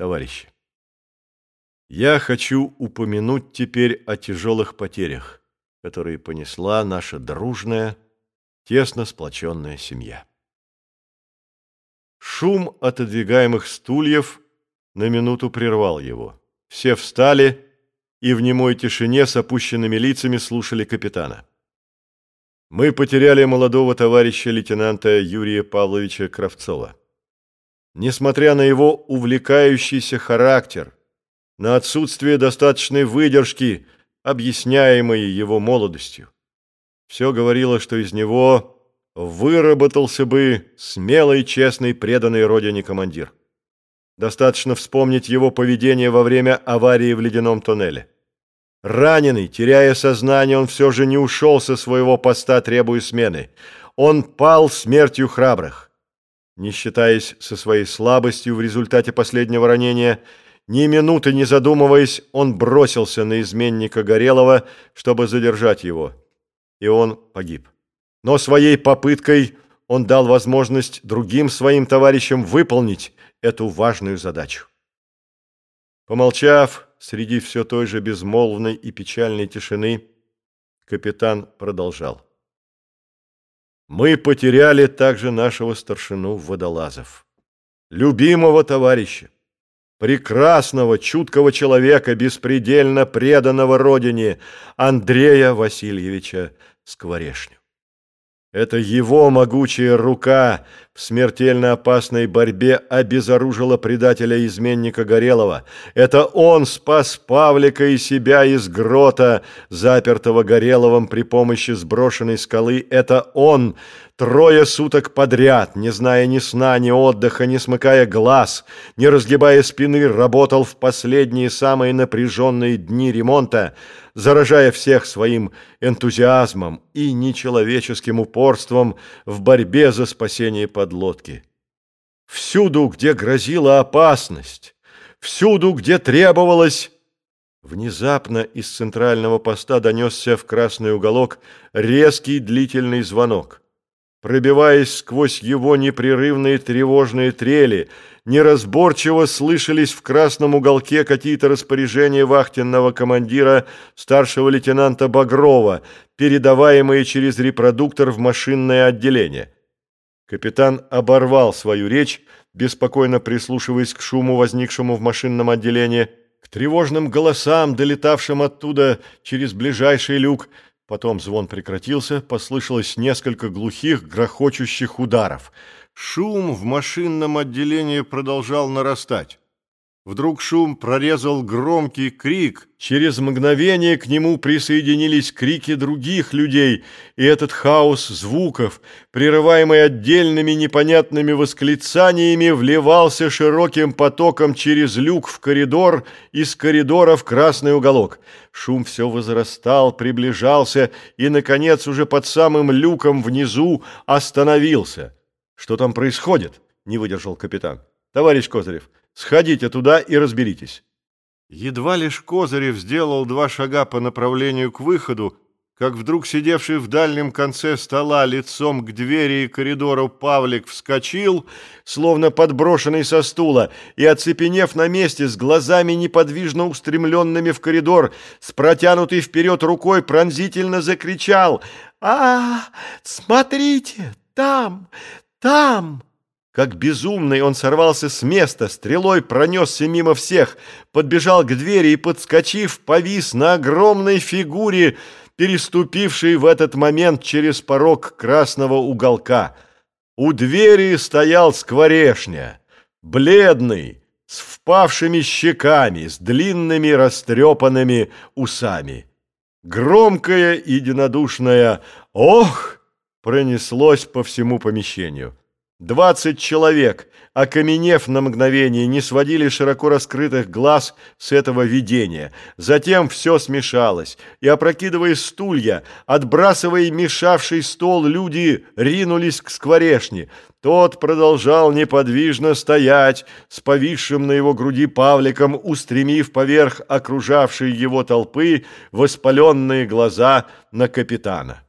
Товарищи, я хочу упомянуть теперь о тяжелых потерях, которые понесла наша дружная, тесно сплоченная семья. Шум отодвигаемых стульев на минуту прервал его. Все встали и в немой тишине с опущенными лицами слушали капитана. Мы потеряли молодого товарища лейтенанта Юрия Павловича Кравцова. Несмотря на его увлекающийся характер, на отсутствие достаточной выдержки, объясняемой его молодостью, все говорило, что из него выработался бы смелый, честный, преданный родине командир. Достаточно вспомнить его поведение во время аварии в ледяном тоннеле. Раненый, теряя сознание, он все же не ушел со своего поста, требуя смены. Он пал смертью храбрых. Не считаясь со своей слабостью в результате последнего ранения, ни минуты не задумываясь, он бросился на изменника Горелого, чтобы задержать его. И он погиб. Но своей попыткой он дал возможность другим своим товарищам выполнить эту важную задачу. Помолчав среди все той же безмолвной и печальной тишины, капитан продолжал. Мы потеряли также нашего старшину Водолазов, любимого товарища, прекрасного, чуткого человека, беспредельно преданного родине Андрея Васильевича Скворешню. Это его могучая рука смертельно опасной борьбе обезоружила предателя-изменника Горелого. Это он спас Павлика и себя из грота, запертого Гореловым при помощи сброшенной скалы. Это он трое суток подряд, не зная ни сна, ни отдыха, не смыкая глаз, не разгибая спины, работал в последние самые напряженные дни ремонта, заражая всех своим энтузиазмом и нечеловеческим упорством в борьбе за спасение подлодки. Всюду, где грозила опасность, всюду, где требовалось... Внезапно из центрального поста донесся в красный уголок резкий длительный звонок. Пробиваясь сквозь его непрерывные тревожные трели, неразборчиво слышались в красном уголке какие-то распоряжения вахтенного командира старшего лейтенанта Багрова, передаваемые через репродуктор в машинное отделение. Капитан оборвал свою речь, беспокойно прислушиваясь к шуму, возникшему в машинном отделении, к тревожным голосам, долетавшим оттуда через ближайший люк, Потом звон прекратился, послышалось несколько глухих, грохочущих ударов. Шум в машинном отделении продолжал нарастать. Вдруг шум прорезал громкий крик. Через мгновение к нему присоединились крики других людей, и этот хаос звуков, прерываемый отдельными непонятными восклицаниями, вливался широким потоком через люк в коридор, из коридора в красный уголок. Шум все возрастал, приближался и, наконец, уже под самым люком внизу остановился. «Что там происходит?» — не выдержал капитан. «Товарищ Козырев». Сходите туда и разберитесь». Едва лишь Козырев сделал два шага по направлению к выходу, как вдруг сидевший в дальнем конце стола лицом к двери и коридору Павлик вскочил, словно подброшенный со стула, и, оцепенев на месте, с глазами неподвижно устремленными в коридор, с протянутой вперед рукой пронзительно закричал «А, смотрите, там, там!» Как безумный он сорвался с места, стрелой пронесся мимо всех, подбежал к двери и, подскочив, повис на огромной фигуре, переступившей в этот момент через порог красного уголка. У двери стоял скворешня, бледный, с впавшими щеками, с длинными растрепанными усами. Громкое и единодушное «Ох!» пронеслось по всему помещению. Двадцать человек, окаменев на мгновение, не сводили широко раскрытых глаз с этого видения. Затем все смешалось, и, опрокидывая стулья, отбрасывая мешавший стол, люди ринулись к скворешне. Тот продолжал неподвижно стоять, с повисшим на его груди Павликом, устремив поверх окружавшей его толпы воспаленные глаза на капитана.